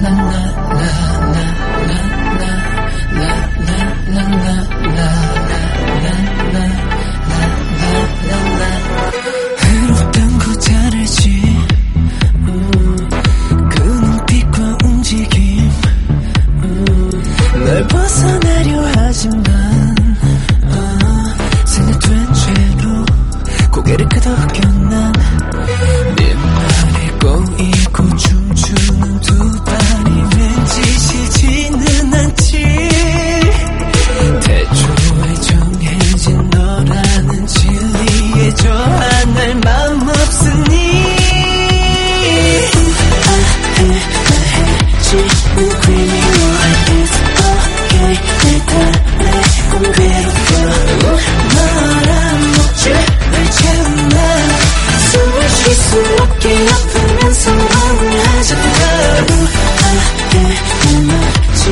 No. 수록게 아프면서 억울하지 않아도 아예 내 말지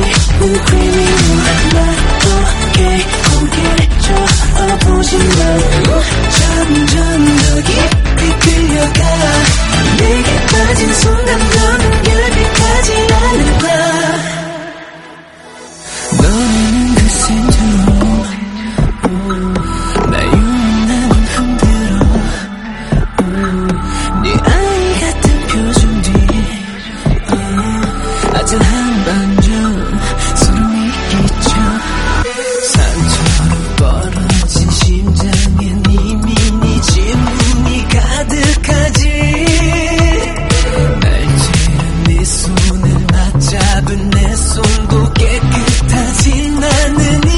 고즈한 반전 소름이 끼쳐 상처로 벌어진 심장엔 이미 네 질문이 가득하지 날 찌른 네 손을 맞잡은 내 손도 깨끗하진 않으니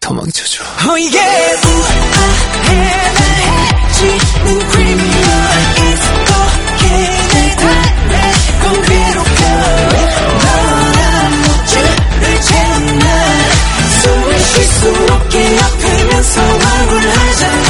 도망쳐줘. Oh yeah, 우아해 날 해치는 criminal is cocaine 달래 공비로 너란 모질을 채운 날 숨을 쉴수 없게 아프면서 얼굴 하잖아.